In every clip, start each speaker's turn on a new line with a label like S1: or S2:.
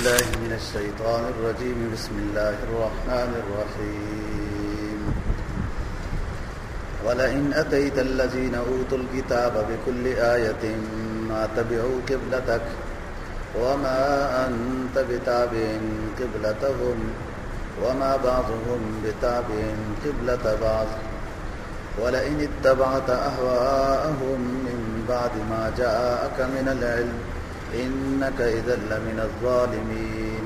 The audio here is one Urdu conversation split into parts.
S1: بالله من الشيطان الرجيم. بسم الله الرحمن الرحيم. ولئن أتيت الذين أوتوا الكتاب بكل آية ما تبعوا قبلتك وما أنت بتابع قبلتهم وما بعضهم بتابع قبلة بعض. ولئن اتبعت أهواءهم من بعد ما جاءك من العلم إنك إذا لمن الظالمين.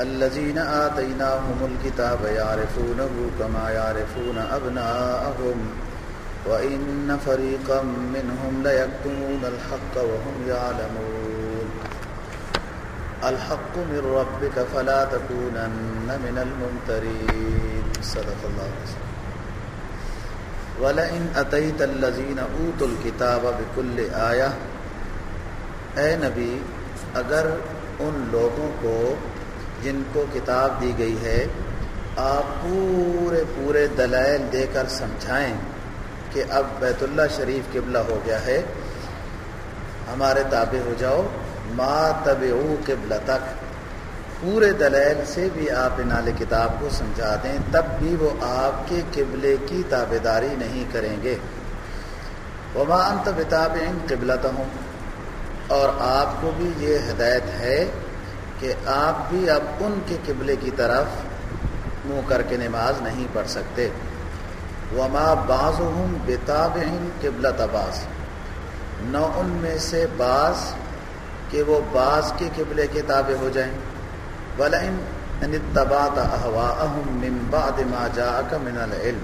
S1: الذين آتيناهم الكتاب يعرفونه كما يعرفون أبناءهم، وإن فريقا منهم ليكتمون الحق وهم يعلمون. الحق من ربك فلا تكونن من الممترين. صدق الله وسلم ولئن أتيت الذين أوتوا الكتاب بكل آية اے نبی، اگر ان لوگوں کو جن کو کتاب دی گئی ہے، آپ پورے پورے دلائل دے کر سمجھائیں کہ اب بیت اللہ شریف قبلہ ہو گیا ہے، ہمارے تابع ہو جاؤ، ما تب قبلہ تک پورے دلائل سے بھی آپ انال کتاب کو سمجھا دیں، تب بھی وہ آپ کے قبلے کی تابے داری نہیں کریں گے۔ وما انت بتاب ان قبلت ہوں اور آپ کو بھی یہ ہدایت ہے کہ آپ بھی اب ان کے قبلے کی طرف منہ کر کے نماز نہیں پڑھ سکتے۔ وما بعض ہوں بتاب قبلت باز نہ ان میں سے بعض کہ وہ بعض کے قبلے کے تابع ہو جائیں۔ ولئن ان اتبعت اهواءهم من بعد ما جاءك من العلم۔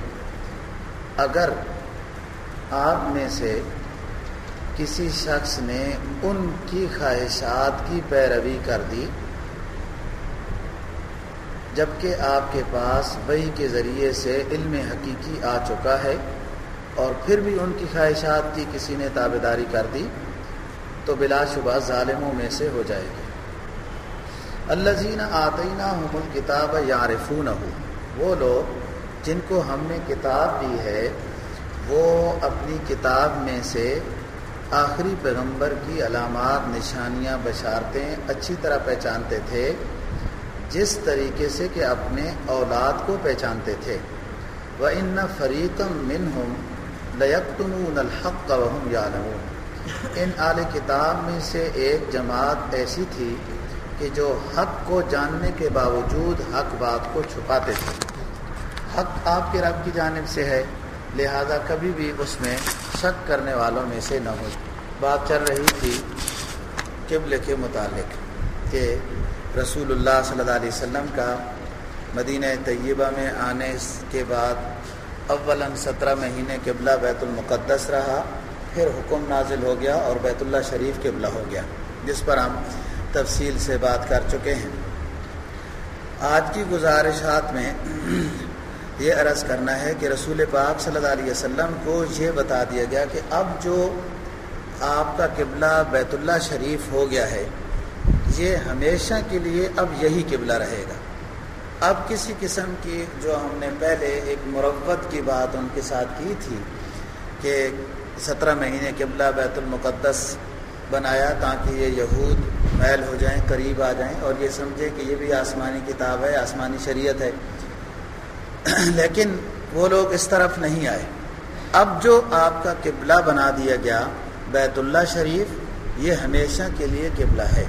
S1: اگر آپ میں سے کسی شخص نے ان کی خواہشات کی پیروی کر دی، جبکہ آپ کے پاس وہی کے ذریعے سے علم حقیقی آ چکا ہے اور پھر بھی ان کی خواہشات کی کسی نے تابے داری کر دی، تو بلا شبہ ظالموں میں سے ہو جائے گی۔ اللہ زین آتینہ حم الکتاب یارفون ہو وہ لوگ جن کو ہم نے کتاب دی ہے، وہ اپنی کتاب میں سے آخری پیغمبر کی علامات، نشانیاں، بشارتیں اچھی طرح پہچانتے تھے، جس طریقے سے کہ اپنے اولاد کو پہچانتے تھے۔ وہ ان فریقم من ہم لیکتمون الحق وهم یعلمون ان اعلی کتاب میں سے ایک جماعت ایسی تھی کہ جو حق کو جاننے کے باوجود حق بات کو چھپاتے تھے۔ حق آپ کے رب کی جانب سے ہے، لہذا کبھی بھی اس میں شک کرنے والوں میں سے نہ ہو۔ بات چل رہی تھی قبل کے متعلق کہ رسول اللہ صلی اللہ علیہ وسلم کا مدینہ طیبہ میں آنے کے بعد اولاً سترہ مہینے قبلہ بیت المقدس رہا، پھر حکم نازل ہو گیا اور بیت اللہ شریف قبلہ ہو گیا، جس پر ہم تفصیل سے بات کر چکے ہیں۔ آج کی گزارشات میں یہ عرض کرنا ہے کہ رسول پاک صلی اللہ علیہ وسلم کو یہ بتا دیا گیا کہ اب جو آپ کا قبلہ بیت اللہ شریف ہو گیا ہے، یہ ہمیشہ کے لیے اب یہی قبلہ رہے گا۔ اب کسی قسم کی جو ہم نے پہلے ایک مروت کی بات ان کے ساتھ کی تھی کہ سترہ مہینے قبلہ بیت المقدس بنایا تاکہ یہ یہود محل ہو جائیں، قریب آ جائیں اور یہ سمجھے کہ یہ بھی آسمانی کتاب ہے، آسمانی شریعت ہے۔ لیکن وہ لوگ اس طرف نہیں آئے۔ اب جو آپ کا قبلہ بنا دیا گیا، بیت اللہ شریف، یہ ہمیشہ کے لیے قبلہ ہے۔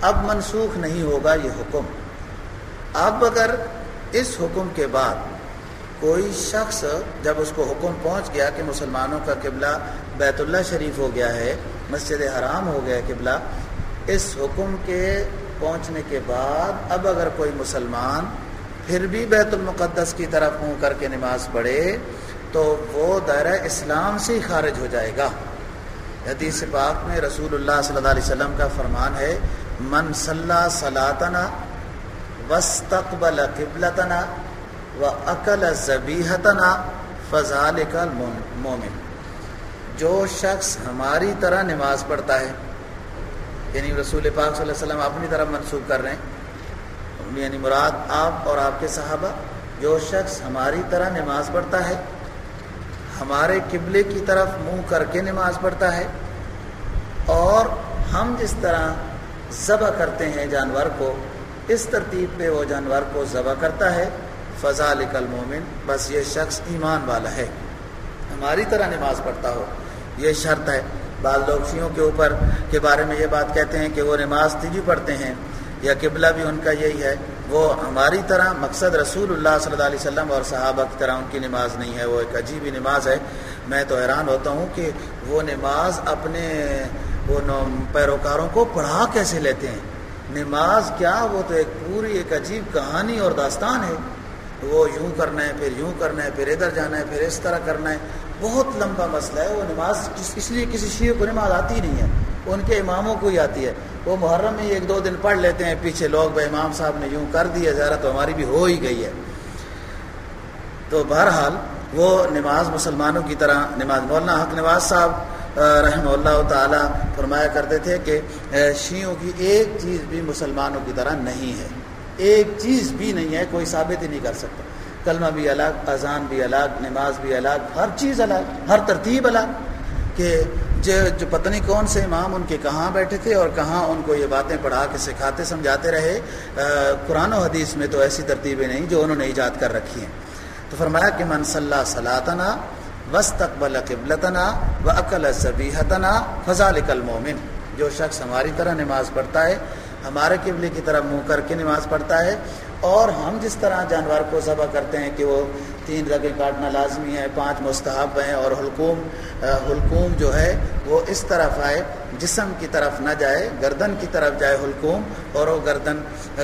S1: اب منسوخ نہیں ہوگا یہ حکم۔ اب اگر اس حکم کے بعد کوئی شخص جب اس کو حکم پہنچ گیا کہ مسلمانوں کا قبلہ بیت اللہ شریف ہو گیا ہے، مسجد حرام ہو گیا قبلہ، اس حکم کے پہنچنے کے بعد اب اگر کوئی مسلمان پھر بھی بیت المقدس کی طرف منہ کر کے نماز پڑھے تو وہ دائرہ اسلام سے ہی خارج ہو جائے گا۔ حدیث پاک میں رسول اللہ صلی اللہ علیہ وسلم کا فرمان ہے، من صلاح صلاطنا وسطبل قبلتنا و عقل ذبیحتنا فضال کا مومن جو شخص ہماری طرح نماز پڑھتا ہے یعنی رسول پاک صلی اللہ علیہ وسلم اپنی طرف منسوخ کر رہے ہیں یعنی مراد آپ اور آپ کے صحابہ، جو شخص ہماری طرح نماز پڑھتا ہے، ہمارے قبلے کی طرف منہ کر کے نماز پڑھتا ہے، اور ہم جس طرح ذبح کرتے ہیں جانور کو، اس ترتیب پہ وہ جانور کو ذبح کرتا ہے فضا لکل مومن بس یہ شخص ایمان والا ہے۔ ہماری طرح نماز پڑھتا ہو، یہ شرط ہے۔ بعض لوگ شیوں کے اوپر کے بارے میں یہ بات کہتے ہیں کہ وہ نماز تیجی پڑھتے ہیں یا قبلہ بھی ان کا یہی ہے، وہ ہماری طرح مقصد رسول اللہ صلی اللہ علیہ وسلم اور صحابہ کی طرح ان کی نماز نہیں ہے، وہ ایک عجیبی نماز ہے۔ میں تو حیران ہوتا ہوں کہ وہ نماز اپنے وہ پیروکاروں کو پڑھا کیسے لیتے ہیں؟ نماز کیا وہ تو ایک پوری ایک عجیب کہانی اور داستان ہے۔ وہ یوں کرنا ہے، پھر یوں کرنا ہے، پھر ادھر جانا ہے، پھر اس طرح کرنا ہے۔ بہت لمبا مسئلہ ہے، وہ نماز اس لیے کسی شیعہ کو نماز آتی نہیں ہے۔ ان کے اماموں کو ہی آتی ہے۔ وہ محرم میں ایک دو دن پڑھ لیتے ہیں، پیچھے لوگ بھائی امام صاحب نے یوں کر دیا زیادہ تو ہماری بھی ہو ہی گئی ہے۔ تو بہرحال وہ نماز مسلمانوں کی طرح، نماز مولانا حق نواز صاحب رحمہ اللہ تعالی فرمایا کرتے تھے کہ شیعوں کی ایک چیز بھی مسلمانوں کی طرح نہیں ہے۔ ایک چیز بھی نہیں ہے، کوئی ثابت ہی نہیں کر سکتا۔ کلمہ بھی الگ، اذان بھی الگ، نماز بھی الگ، ہر چیز الگ، ہر ترتیب الگ کہ جو جو پتہ نہیں کون سے امام ان کے کہاں بیٹھے تھے اور کہاں ان کو یہ باتیں پڑھا کے سکھاتے سمجھاتے رہے قرآن و حدیث میں تو ایسی ترتیبیں نہیں جو انہوں نے ایجاد کر رکھی ہیں۔ تو فرمایا کہ من صلاح صلاطنا وسط اقبال قبلتنا و عقل صبیحتنا فضال المومن جو شخص ہماری طرح نماز پڑھتا ہے ہمارے قبلے کی طرف منہ کر کے نماز پڑھتا ہے اور ہم جس طرح جانور کو ذبح کرتے ہیں کہ وہ تین رگیں کاٹنا لازمی ہے، پانچ مستحب ہیں اور حلقوم حلقوم جو ہے وہ اس طرف آئے، جسم کی طرف نہ جائے، گردن کی طرف جائے حلقوم اور وہ گردن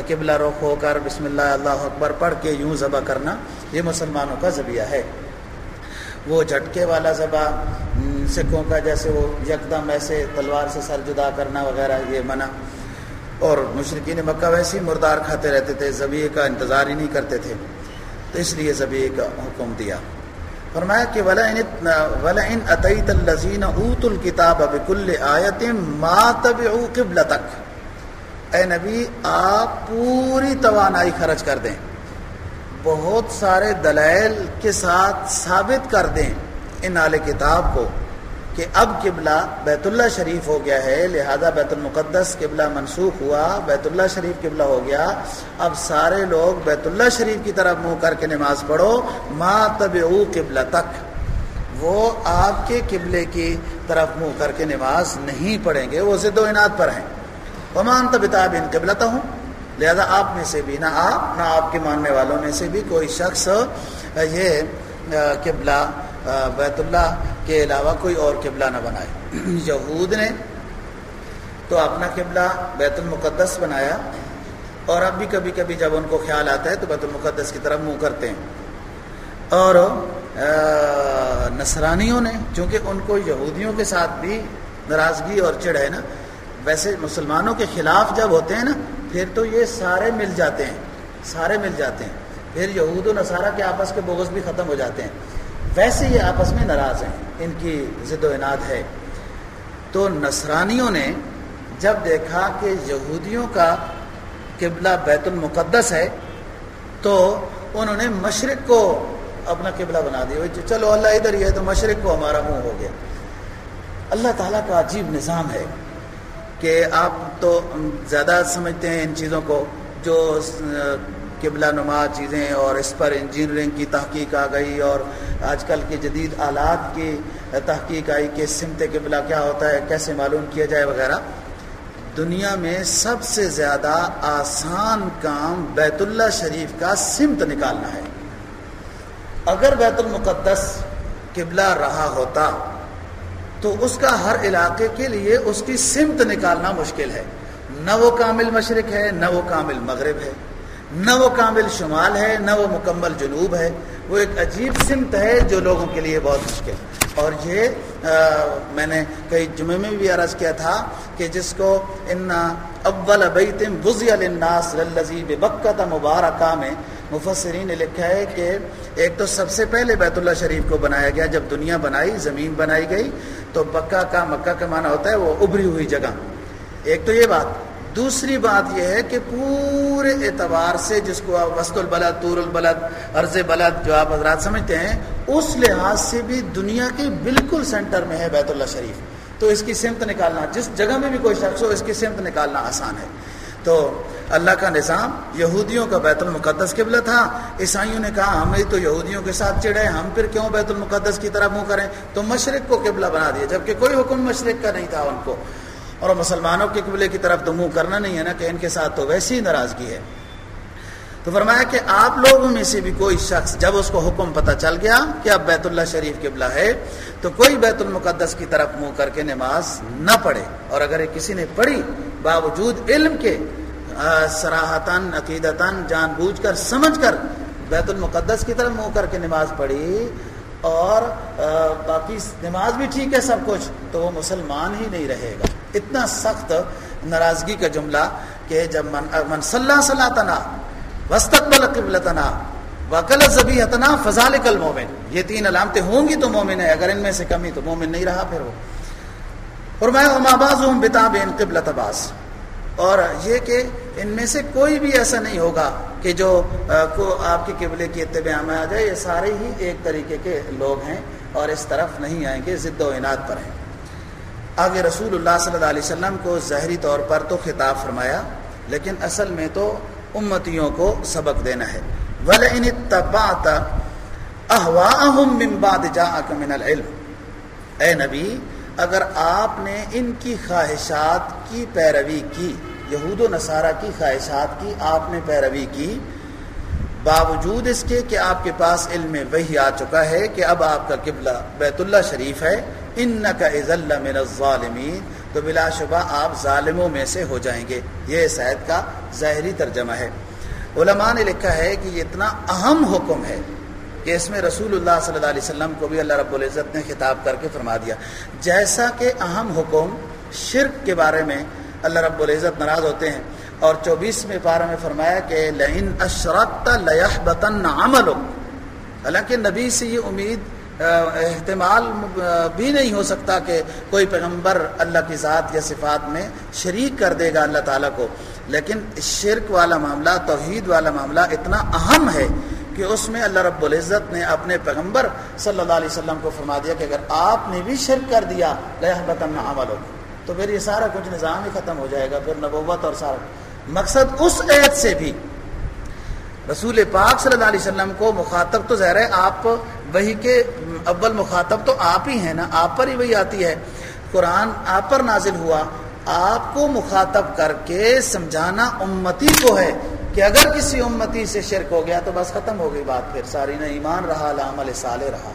S1: قبلہ رخ ہو کر بسم اللہ اللہ اکبر پڑھ کے یوں ذبح کرنا، یہ مسلمانوں کا ذبیہ ہے۔ وہ جھٹکے والا ذبح سکھوں کا جیسے وہ یکدم ایسے تلوار سے سر جدا کرنا وغیرہ، یہ منع۔ اور مشرقین مکہ ویسے ہی مردار کھاتے رہتے تھے زبیے کا انتظار ہی نہیں کرتے تھے۔ تو اس لیے زبیے کا حکم دیا۔ فرمایا کہ ولا ولا ان عطیت الزین اوت الکتاب اب کل آیت ماتب قبل تک اے نبی، آپ پوری توانائی خرچ کر دیں۔ بہت سارے دلائل کے ساتھ ثابت کر دیں ان اعلی کتاب کو۔ کہ اب قبلہ بیت اللہ شریف ہو گیا ہے، لہذا بیت المقدس قبلہ منسوخ ہوا، بیت اللہ شریف قبلہ ہو گیا۔ اب سارے لوگ بیت اللہ شریف کی طرف منہ کر کے نماز پڑھو۔ ما تب قبلہ تک وہ آپ کے قبلے کی طرف منہ کر کے نماز نہیں پڑھیں گے، وہ ضد و انعد پر ہیں۔ ومان تبتاب ان قبلتا ہوں لہذا آپ میں سے بھی، نہ آپ نہ آپ کے ماننے والوں میں سے بھی کوئی شخص یہ قبلہ بیت اللہ کے علاوہ کوئی اور قبلہ نہ بنائے۔ یہود نے تو اپنا قبلہ بیت المقدس بنایا اور اب بھی کبھی کبھی جب ان کو خیال آتا ہے تو بیت المقدس کی طرف منہ کرتے ہیں۔ اور نصرانیوں نے، چونکہ ان کو یہودیوں کے ساتھ بھی ناراضگی اور چڑھ ہے نا، ویسے مسلمانوں کے خلاف جب ہوتے ہیں نا، پھر تو یہ سارے مل جاتے ہیں۔ سارے مل جاتے ہیں۔ پھر یہود و نصارہ کے آپس کے بغض بھی ختم ہو جاتے ہیں۔ ویسے یہ آپس میں ناراض ہیں۔ ان کی ضد و اناد ہے۔ تو نصرانیوں نے جب دیکھا کہ یہودیوں کا قبلہ بیت المقدس ہے، تو انہوں نے مشرق کو اپنا قبلہ بنا دیا۔ چلو اللہ ادھر ہی ہے تو مشرق کو ہمارا منہ ہو گیا۔ اللہ تعالیٰ کا عجیب نظام ہے کہ آپ تو زیادہ سمجھتے ہیں ان چیزوں کو جو قبلہ نما چیزیں اور اس پر انجینئرنگ کی تحقیق آ گئی اور آج کل کے جدید آلات کی تحقیق آئی کہ سمت قبلہ کیا ہوتا ہے، کیسے معلوم کیا جائے وغیرہ۔ دنیا میں سب سے زیادہ آسان کام بیت اللہ شریف کا سمت نکالنا ہے۔ اگر بیت المقدس قبلہ رہا ہوتا، تو اس کا ہر علاقے کے لیے اس کی سمت نکالنا مشکل ہے۔ نہ وہ کامل مشرق ہے، نہ وہ کامل مغرب ہے۔ نہ وہ کامل شمال ہے، نہ وہ مکمل جنوب ہے۔ وہ ایک عجیب سمت ہے جو لوگوں کے لیے بہت مشکل۔ اور یہ میں نے کئی جمعے میں بھی عرض کیا تھا کہ جس کو ان اول بیتم بزی الناس للذی بکت مبارکہ میں مفسرین نے لکھا ہے کہ ایک تو سب سے پہلے بیت اللہ شریف کو بنایا گیا، جب دنیا بنائی، زمین بنائی گئی، تو بکہ کا مکہ کا معنی ہوتا ہے وہ ابری ہوئی جگہ۔ ایک تو یہ بات۔ دوسری بات یہ ہے کہ پورے اعتبار سے جس کو آپ وسط البلد، طور البلد، عرض بلد جو آپ حضرات سمجھتے ہیں، اس لحاظ سے بھی دنیا کے بالکل سینٹر میں ہے بیت اللہ شریف۔ تو اس کی سمت نکالنا، جس جگہ میں بھی کوئی شخص ہو، اس کی سمت نکالنا آسان ہے۔ تو اللہ کا نظام، یہودیوں کا بیت المقدس قبلہ تھا۔ عیسائیوں نے کہا ہمیں تو یہودیوں کے ساتھ چڑھے ہم پھر کیوں بیت المقدس کی طرف منہ کریں؟ تو مشرق کو قبلہ بنا دیا، جبکہ کوئی حکم مشرق کا نہیں تھا ان کو۔ اور مسلمانوں کے قبلے کی طرف تو منہ کرنا نہیں ہے نا کہ ان کے ساتھ تو ویسی ہی ناراضگی ہے۔ تو فرمایا کہ آپ لوگوں میں سے بھی کوئی شخص جب اس کو حکم پتہ چل گیا کہ اب بیت اللہ شریف قبلہ ہے، تو کوئی بیت المقدس کی طرف منہ کر کے نماز نہ پڑھے۔ اور اگر کسی نے پڑھی، باوجود علم کے سراہتاً عقیدتاً، جان بوجھ کر، سمجھ کر بیت المقدس کی طرف منہ کر کے نماز پڑھی اور باقی نماز بھی ٹھیک ہے سب کچھ، تو وہ مسلمان ہی نہیں رہے گا۔ اتنا سخت ناراضگی کا جملہ کہ جب من من صلاح صلاح تنا وسطبل قبلتنا وکل زبی حتنا فضال کل مومن یہ تین علامتیں ہوں گی تو مومن ہے اگر ان میں سے کمی تو مومن نہیں رہا پھر وہ۔ اور میں اماباز ہوں بتاب ان قبلت باز اور یہ کہ ان میں سے کوئی بھی ایسا نہیں ہوگا کہ جو کو آپ کے قبلے کی اتباع میں آ جائے، یہ سارے ہی ایک طریقے کے لوگ ہیں اور اس طرف نہیں آئیں گے، ضد و انعد پر ہیں۔ آگے رسول اللہ صلی اللہ علیہ وسلم کو ظاہری طور پر تو خطاب فرمایا، لیکن اصل میں تو امتیوں کو سبق دینا ہے۔ وَلَئِنِ اتَّبَعْتَ أَهْوَاءَهُمْ مِنْ بَعْدِ جَاءَكَ اے نبی، اگر آپ نے ان کی خواہشات کی پیروی کی، یہود و نصارہ کی خواہشات کی آپ نے پیروی کی، باوجود اس کے کہ آپ کے پاس علم وہی آ چکا ہے کہ اب آپ کا قبلہ بیت اللہ شریف ہے ان کا عزل من الظالمین، تو بلا شبہ آپ ظالموں میں سے ہو جائیں گے۔ یہ سید کا ظاہری ترجمہ ہے۔ علماء نے لکھا ہے کہ یہ اتنا اہم حکم ہے کہ اس میں رسول اللہ صلی اللہ علیہ وسلم کو بھی اللہ رب العزت نے خطاب کر کے فرما دیا۔ جیسا کہ اہم حکم شرک کے بارے میں اللہ رب العزت ناراض ہوتے ہیں، اور چوبیسویں پارہ میں فرمایا کہ لہن اشرت لہ بطن عمل حالانکہ نبی سے یہ امید احتمال بھی نہیں ہو سکتا کہ کوئی پیغمبر اللہ کی ذات یا صفات میں شریک کر دے گا اللہ تعالیٰ کو۔ لیکن شرک والا معاملہ، توحید والا معاملہ اتنا اہم ہے کہ اس میں اللہ رب العزت نے اپنے پیغمبر صلی اللہ علیہ وسلم کو فرما دیا کہ اگر آپ نے بھی شرک کر دیا لہ بطن عمل تو پھر یہ سارا کچھ نظام ہی ختم ہو جائے گا، پھر نبوت اور سارا۔ مقصد اس عید سے بھی رسول پاک صلی اللہ علیہ وسلم کو مخاطب تو ظاہر ہے، آپ وہی کے اول مخاطب تو آپ ہی ہیں نا، آپ پر ہی وہی آتی ہے۔ قرآن آپ پر نازل ہوا۔ آپ کو مخاطب کر کے سمجھانا امتی کو ہے کہ اگر کسی امتی سے شرک ہو گیا تو بس ختم ہو گئی بات پھر۔ ساری نہ ایمان رہا لامل صالح رہا۔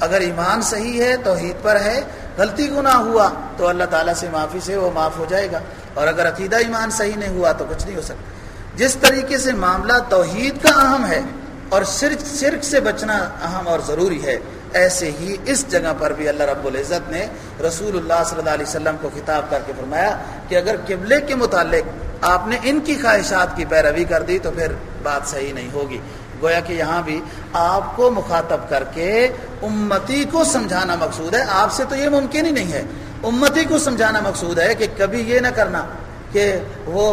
S1: اگر ایمان صحیح ہے، توحید پر ہے، غلطی گناہ ہوا تو اللہ تعالیٰ سے معافی سے وہ معاف ہو جائے گا۔ اور اگر عقیدہ ایمان صحیح نہیں ہوا تو کچھ نہیں ہو سکتا۔ جس طریقے سے معاملہ توحید کا اہم ہے اور شرک شرک سے بچنا اہم اور ضروری ہے، ایسے ہی اس جگہ پر بھی اللہ رب العزت نے رسول اللہ صلی اللہ علیہ وسلم کو خطاب کر کے فرمایا کہ اگر قبلے کے متعلق آپ نے ان کی خواہشات کی پیروی کر دی تو پھر بات صحیح نہیں ہوگی۔ گویا کہ یہاں بھی آپ کو مخاطب کر کے امتی کو سمجھانا مقصود ہے۔ آپ سے تو یہ ممکن ہی نہیں ہے۔ امتی کو سمجھانا مقصود ہے کہ کبھی یہ نہ کرنا۔ کہ وہ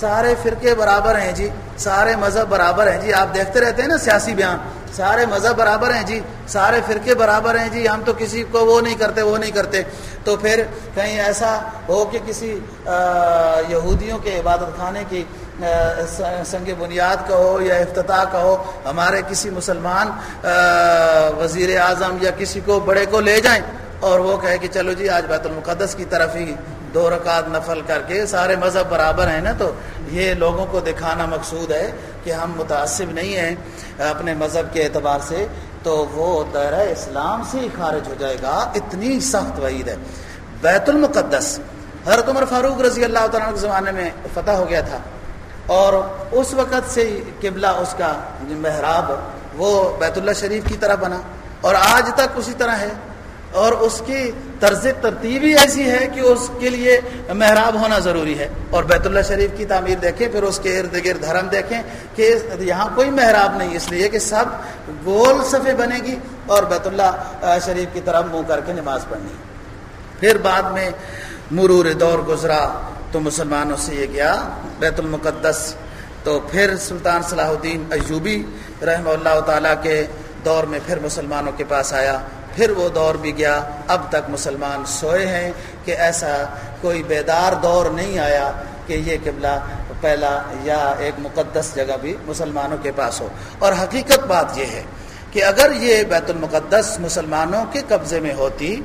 S1: سارے فرقے برابر ہیں جی سارے مذہب برابر ہیں جی۔ آپ دیکھتے رہتے ہیں نا سیاسی بیان۔ سارے مذہب برابر ہیں جی سارے فرقے برابر ہیں جی۔ ہم تو کسی کو وہ نہیں کرتے، وہ نہیں کرتے۔ تو پھر کہیں ایسا ہو کہ کسی یہودیوں کے عبادت خانے کی سنگ بنیاد کا ہو یا افتتاح کا ہو، ہمارے کسی مسلمان وزیر اعظم یا کسی کو بڑے کو لے جائیں اور وہ کہے کہ چلو جی آج بیت المقدس کی طرف ہی دو رکعت نفل کر کے سارے مذہب برابر ہیں نا، تو یہ لوگوں کو دکھانا مقصود ہے کہ ہم متاثر نہیں ہیں اپنے مذہب کے اعتبار سے، تو وہ دائرہ اسلام سے ہی خارج ہو جائے گا۔ اتنی سخت وعید ہے۔ بیت المقدس، حضرت عمر فاروق رضی اللہ تعالیٰ کے زمانے میں فتح ہو گیا تھا، اور اس وقت سے قبلہ اس کا محراب، وہ بیت اللہ شریف کی طرح بنا، اور آج تک اسی طرح ہے۔ اور اس کی طرز ترتیب ہی ایسی ہے کہ اس کے لیے محراب ہونا ضروری ہے۔ اور بیت اللہ شریف کی تعمیر دیکھیں، پھر اس کے ارد گرد دھرم دیکھیں کہ یہاں کوئی محراب نہیں، اس لیے کہ سب گول صفے بنے گی اور بیت اللہ شریف کی طرف منہ کر کے نماز پڑھنی۔ پھر بعد میں مرور دور گزرا تو مسلمانوں سے یہ گیا بیت المقدس۔ تو پھر سلطان صلاح الدین ایوبی رحمہ اللہ تعالیٰ کے دور میں پھر مسلمانوں کے پاس آیا۔ پھر وہ دور بھی گیا۔ اب تک مسلمان سوئے ہیں کہ ایسا کوئی بیدار دور نہیں آیا کہ یہ قبلہ پہلا یا ایک مقدس جگہ بھی مسلمانوں کے پاس ہو۔ اور حقیقت بات یہ ہے کہ اگر یہ بیت المقدس مسلمانوں کے قبضے میں ہوتی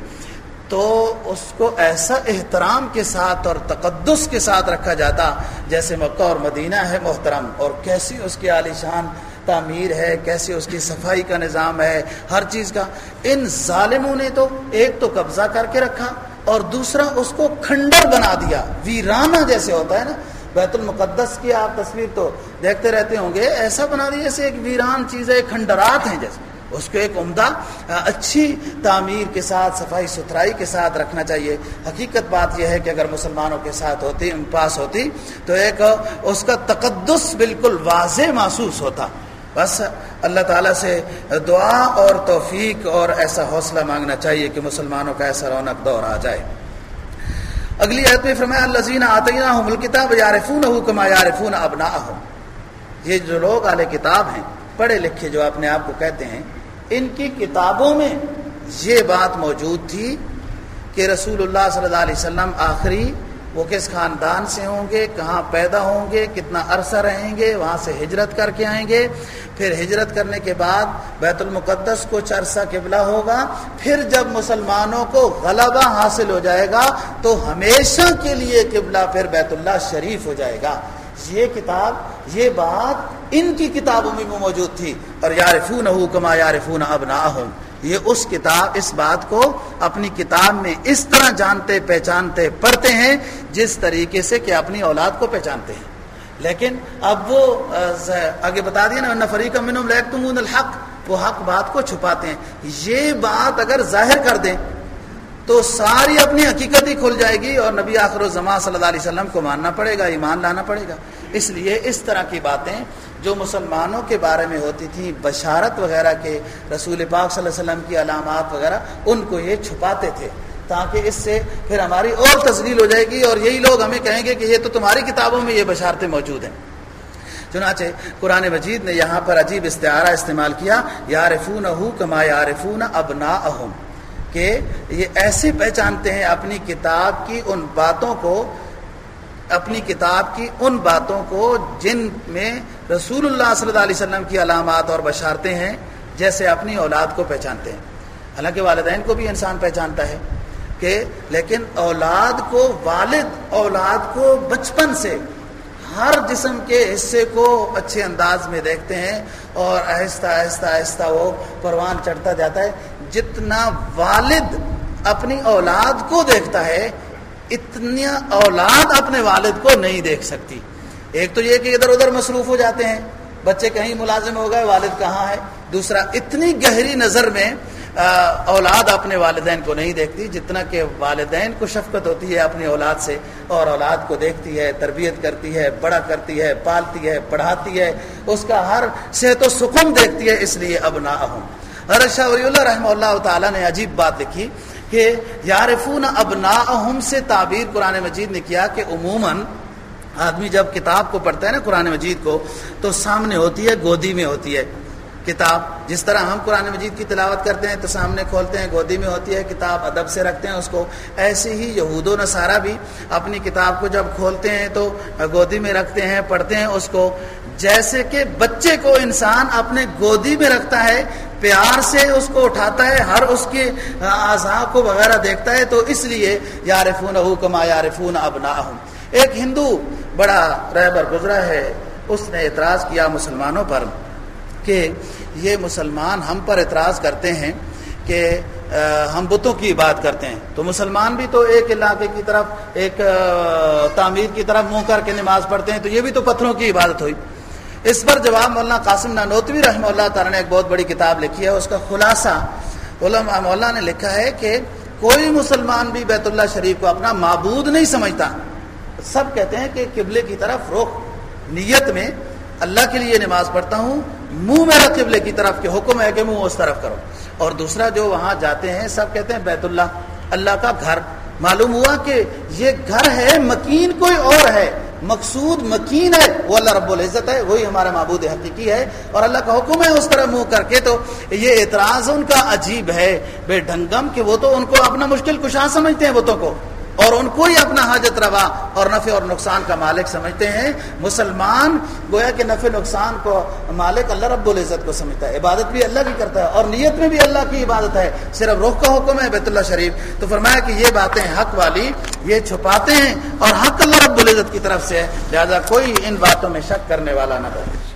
S1: تو اس کو ایسا احترام کے ساتھ اور تقدس کے ساتھ رکھا جاتا جیسے مکہ اور مدینہ ہے محترم۔ اور کیسی اس کی عالیشان تعمیر ہے، کیسے اس کی صفائی کا نظام ہے، ہر چیز کا۔ ان ظالموں نے تو ایک تو قبضہ کر کے رکھا اور دوسرا اس کو کھنڈر بنا دیا۔ ویرانہ جیسے ہوتا ہے نا۔ بیت المقدس کی آپ تصویر تو دیکھتے رہتے ہوں گے، ایسا بنا دیا جیسے ایک ویران چیز ہے کھنڈرات ہیں جیسے۔ اس کو ایک عمدہ اچھی تعمیر کے ساتھ، صفائی ستھرائی کے ساتھ رکھنا چاہیے۔ حقیقت بات یہ ہے کہ اگر مسلمانوں کے ساتھ ہوتی ان پاس ہوتی، تو ایک اس کا تقدس بالکل واضح محسوس ہوتا۔ بس اللہ تعالیٰ سے دعا اور توفیق اور ایسا حوصلہ مانگنا چاہیے کہ مسلمانوں کا ایسا رونق دور آ جائے۔ اگلی عید میں فرمایا اللہ زین آتینہ ہوں کتاب یارفون حکم یارفون ابنا یہ جو لوگ اعلی کتاب ہیں، پڑھے لکھے جو اپنے آپ کو کہتے ہیں، ان کی کتابوں میں یہ بات موجود تھی کہ رسول اللہ صلی اللہ علیہ وسلم آخری وہ کس خاندان سے ہوں گے، کہاں پیدا ہوں گے، کتنا عرصہ رہیں گے، وہاں سے ہجرت کر کے آئیں گے۔ پھر ہجرت کرنے کے بعد بیت المقدس کو عرصہ قبلہ ہوگا۔ پھر جب مسلمانوں کو غلبہ حاصل ہو جائے گا، تو ہمیشہ کے لیے قبلہ پھر بیت اللہ شریف ہو جائے گا۔ یہ کتاب، یہ بات ان کی کتابوں میں موجود تھی۔ اور یارفون کما یارفون اب نہ یہ اس کتاب، اس بات کو اپنی کتاب میں اس طرح جانتے، پہچانتے، پڑھتے ہیں، جس طریقے سے کہ اپنی اولاد کو پہچانتے ہیں۔ لیکن اب وہ آگے بتا دیا نا فریق تم الحق۔ وہ حق بات کو چھپاتے ہیں۔ یہ بات اگر ظاہر کر دیں، تو ساری اپنی حقیقت ہی کھل جائے گی اور نبی آخر الزما صلی اللہ علیہ وسلم کو ماننا پڑے گا، ایمان لانا پڑے گا۔ اس لیے اس طرح کی باتیں جو مسلمانوں کے بارے میں ہوتی تھیں بشارت وغیرہ کے رسول پاک صلی اللہ علیہ وسلم کی علامات وغیرہ، ان کو یہ چھپاتے تھے تاکہ اس سے پھر ہماری اور تسلیل ہو جائے گی اور یہی لوگ ہمیں کہیں گے کہ یہ تو تمہاری کتابوں میں یہ بشارتیں موجود ہیں۔ چنانچہ قرآن مجید نے یہاں پر عجیب استعارہ استعمال کیا یارفون کما یارفون ابنا کہ یہ ایسے پہچانتے ہیں اپنی کتاب کی ان باتوں کو، اپنی کتاب کی ان باتوں کو جن میں رسول اللہ صلی اللہ علیہ وسلم کی علامات اور بشارتیں ہیں، جیسے اپنی اولاد کو پہچانتے ہیں۔ حالانکہ والدین کو بھی انسان پہچانتا ہے کہ لیکن اولاد کو والد، اولاد کو بچپن سے ہر جسم کے حصے کو اچھے انداز میں دیکھتے ہیں اور آہستہ آہستہ آہستہ وہ پروان چڑھتا جاتا ہے۔ جتنا والد اپنی اولاد کو دیکھتا ہے، اتنی اولاد اپنے والد کو نہیں دیکھ سکتی۔ ایک تو یہ کہ ادھر ادھر مصروف ہو جاتے ہیں، بچے کہیں ملازم ہو گئے، والد کہاں ہے؟ دوسرا، اتنی گہری نظر میں اولاد اپنے والدین کو نہیں دیکھتی جتنا کہ والدین کو شفقت ہوتی ہے اپنی اولاد سے، اور اولاد کو دیکھتی ہے، تربیت کرتی ہے، بڑا کرتی ہے، پالتی ہے، پڑھاتی ہے، اس کا ہر صحت و سکون دیکھتی ہے، اس لیے اب نہ ہوں حضرت شاہ ولی اللہ رحمہ اللہ تعالیٰ نے عجیب بات لکھی کہ یارفون اب نا سے تعبیر قرآن مجید نے کیا کہ عموماً آدمی جب کتاب کو پڑھتا ہے نا قرآن مجید کو، تو سامنے ہوتی ہے، گودی میں ہوتی ہے کتاب۔ جس طرح ہم قرآن مجید کی تلاوت کرتے ہیں، تو سامنے کھولتے ہیں، گودی میں ہوتی ہے، کتاب ادب سے رکھتے ہیں اس کو۔ ایسے ہی یہود و نصارہ بھی اپنی کتاب کو جب کھولتے ہیں، تو گودی میں رکھتے ہیں، پڑھتے ہیں اس کو۔ جیسے کہ بچے کو انسان اپنے گودی میں رکھتا ہے، پیار سے اس کو اٹھاتا ہے، ہر اس کے اعضاء کو وغیرہ دیکھتا ہے، تو اس لیے یارفون کما یارفون اب ایک ہندو بڑا رہبر گزرا ہے۔ اس نے اعتراض کیا مسلمانوں پر کہ یہ مسلمان ہم پر اعتراض کرتے ہیں کہ ہم بتوں کی بات کرتے ہیں۔ تو مسلمان بھی تو ایک علاقے کی طرف، ایک تعمیر کی طرف منہ کر کے نماز پڑھتے ہیں، تو یہ بھی تو پتھروں کی عبادت ہوئی۔ اس پر جواب مولانا قاسم نانوتوی رحمہ اللہ تعالیٰ نے ایک بہت بڑی کتاب لکھی ہے۔ اس کا خلاصہ مولانا نے لکھا ہے کہ کوئی مسلمان بھی بیت اللہ شریف کو اپنا معبود نہیں سمجھتا۔ سب کہتے ہیں کہ قبلے کی طرف رخ، نیت میں اللہ کے لیے نماز پڑھتا ہوں، منہ میرا قبلے کی طرف کے حکم ہے کہ منہ اس طرف کرو۔ اور دوسرا جو وہاں جاتے ہیں، سب کہتے ہیں بیت اللہ اللہ کا گھر۔ معلوم ہوا کہ یہ گھر ہے، مکین کوئی اور ہے۔ مقصود مکین ہے، وہ اللہ رب العزت ہے، وہی ہمارا معبود حقیقی ہے۔ اور اللہ کا حکم ہے اس طرح منہ کر کے تو یہ اعتراض ان کا عجیب ہے۔ بے ڈھنگم کہ وہ تو ان کو اپنا مشکل کشاں سمجھتے ہیں بتوں کو۔ اور ان کو ہی اپنا حاجت روا اور نفع اور نقصان کا مالک سمجھتے ہیں۔ مسلمان گویا کہ نفع نقصان کو مالک اللہ رب العزت کو سمجھتا ہے۔ عبادت بھی اللہ کی کرتا ہے اور نیت میں بھی اللہ کی عبادت ہے۔ صرف رخ کا حکم ہے بیت اللہ شریف۔ تو فرمایا کہ یہ باتیں حق والی یہ چھپاتے ہیں اور حق اللہ رب العزت کی طرف سے ہے۔ لہٰذا کوئی ان باتوں میں شک کرنے والا نہ بہت